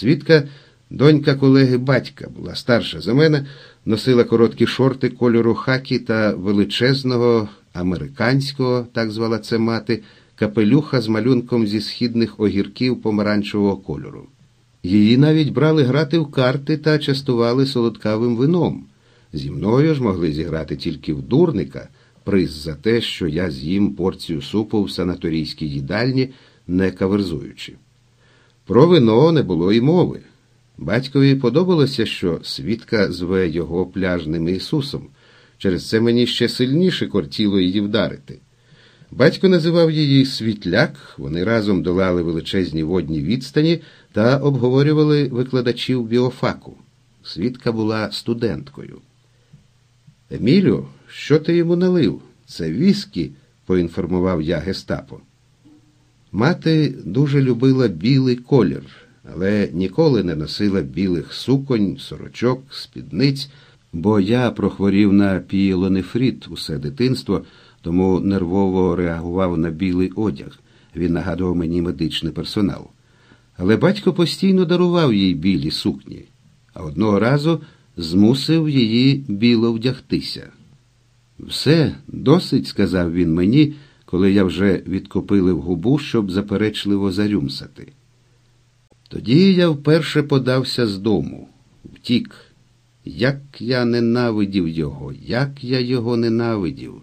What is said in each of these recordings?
Свідка, донька колеги батька, була старша за мене, носила короткі шорти кольору хакі та величезного американського, так звала це мати, капелюха з малюнком зі східних огірків помаранчевого кольору. Її навіть брали грати в карти та частували солодкавим вином. Зі мною ж могли зіграти тільки в дурника, приз за те, що я з'їм порцію супу в санаторійській їдальні, не каверзуючи. Про вино не було й мови. Батькові подобалося, що свідка зве його пляжним Ісусом. Через це мені ще сильніше кортіло її вдарити. Батько називав її Світляк, вони разом долали величезні водні відстані та обговорювали викладачів біофаку. Свідка була студенткою. Емілю, що ти йому налив? Це віскі, поінформував я гестапо. Мати дуже любила білий колір, але ніколи не носила білих суконь, сорочок, спідниць, бо я прохворів на пієлонефрит усе дитинство, тому нервово реагував на білий одяг. Він нагадував мені медичний персонал. Але батько постійно дарував їй білі сукні, а одного разу змусив її біло вдягтися. Все, досить, сказав він мені, коли я вже відкопилив губу, щоб заперечливо зарюмсати. Тоді я вперше подався з дому, втік. Як я ненавидів його, як я його ненавидів.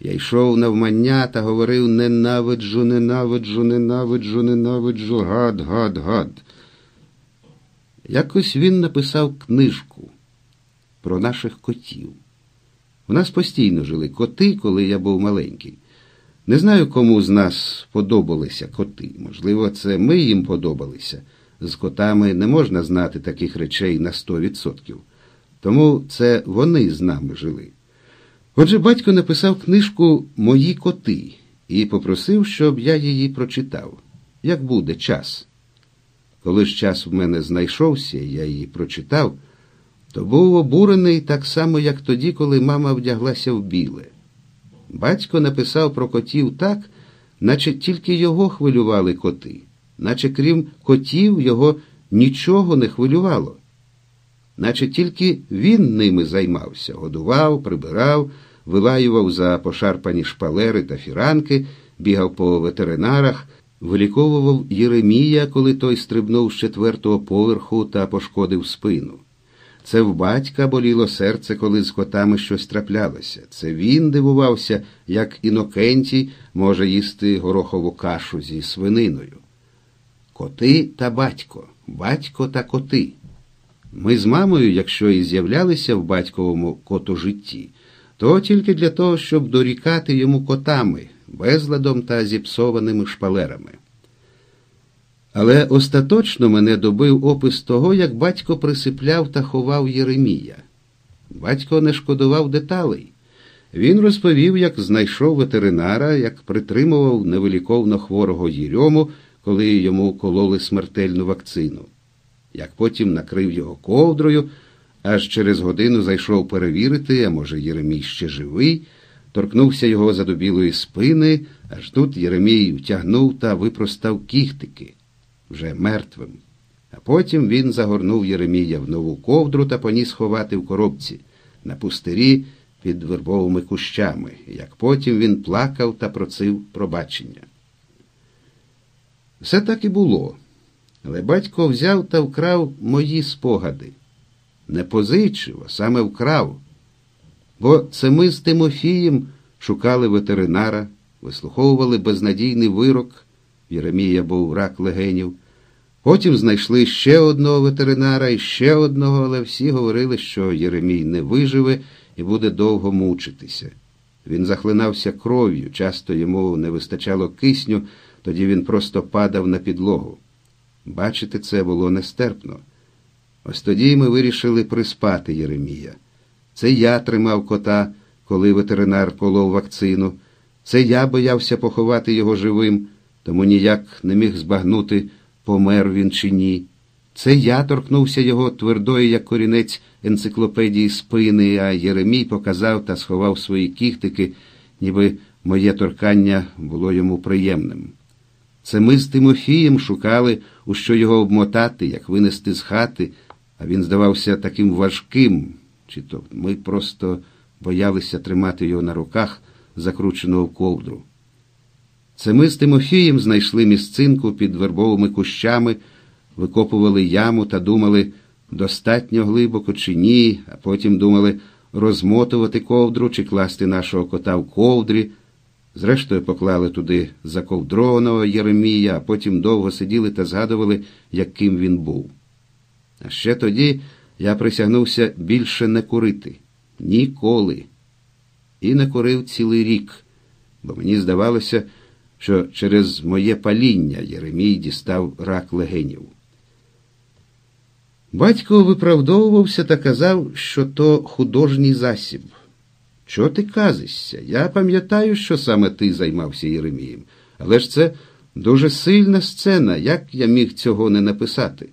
Я йшов навмання та говорив ненавиджу, ненавиджу, ненавиджу, ненавиджу, гад, гад, гад. Якось він написав книжку про наших котів. У нас постійно жили коти, коли я був маленький. Не знаю, кому з нас подобалися коти. Можливо, це ми їм подобалися. З котами не можна знати таких речей на сто відсотків. Тому це вони з нами жили. Отже, батько написав книжку Мої коти і попросив, щоб я її прочитав. Як буде час. Коли ж час в мене знайшовся, я її прочитав, то був обурений так само, як тоді, коли мама вдяглася в біле. Батько написав про котів так, наче тільки його хвилювали коти, наче крім котів, його нічого не хвилювало наче тільки він ними займався, годував, прибирав, вилаював за пошарпані шпалери та фіранки, бігав по ветеринарах, виліковував Єремія, коли той стрибнув з четвертого поверху та пошкодив спину. Це в батька боліло серце, коли з котами щось траплялося. Це він дивувався, як Інокентій може їсти горохову кашу зі свининою. Коти та батько, батько та коти. Ми з мамою, якщо і з'являлися в батьковому котожитті, то тільки для того, щоб дорікати йому котами, безладом та зіпсованими шпалерами. Але остаточно мене добив опис того, як батько присипляв та ховав Єремія. Батько не шкодував деталей. Він розповів, як знайшов ветеринара, як притримував невиліковно хворого Єрьому, коли йому кололи смертельну вакцину як потім накрив його ковдрою, аж через годину зайшов перевірити, а може, Єремій ще живий, торкнувся його задубілої спини, аж тут Єремій втягнув та випростав кіхтики, вже мертвим. А потім він загорнув Єремія в нову ковдру та поніс ховати в коробці на пустирі під вербовими кущами, як потім він плакав та просив пробачення. Все так і було. Але батько взяв та вкрав мої спогади. Не позичив, а саме вкрав. Бо це ми з Тимофієм шукали ветеринара, вислуховували безнадійний вирок. Єремія був рак легенів. Потім знайшли ще одного ветеринара і ще одного, але всі говорили, що Єремій не виживе і буде довго мучитися. Він захлинався кров'ю, часто йому не вистачало кисню, тоді він просто падав на підлогу. Бачити це було нестерпно. Ось тоді ми вирішили приспати Єремія. Це я тримав кота, коли ветеринар колов вакцину. Це я боявся поховати його живим, тому ніяк не міг збагнути, помер він чи ні. Це я торкнувся його твердої, як корінець енциклопедії спини, а Єремій показав та сховав свої кіхтики, ніби моє торкання було йому приємним. Це ми з Тимофієм шукали, у що його обмотати, як винести з хати, а він здавався таким важким, чи то ми просто боялися тримати його на руках, закрученого в ковдру. Це ми з Тимофієм знайшли місцинку під вербовими кущами, викопували яму та думали, достатньо глибоко чи ні, а потім думали розмотувати ковдру чи класти нашого кота в ковдрі. Зрештою, поклали туди заковдрованого Єремія, а потім довго сиділи та згадували, яким він був. А ще тоді я присягнувся більше не курити. Ніколи. І не курив цілий рік, бо мені здавалося, що через моє паління Єремій дістав рак легенів. Батько виправдовувався та казав, що то художній засіб. Чого ти казишся? Я пам'ятаю, що саме ти займався Єремієм. Але ж це дуже сильна сцена, як я міг цього не написати?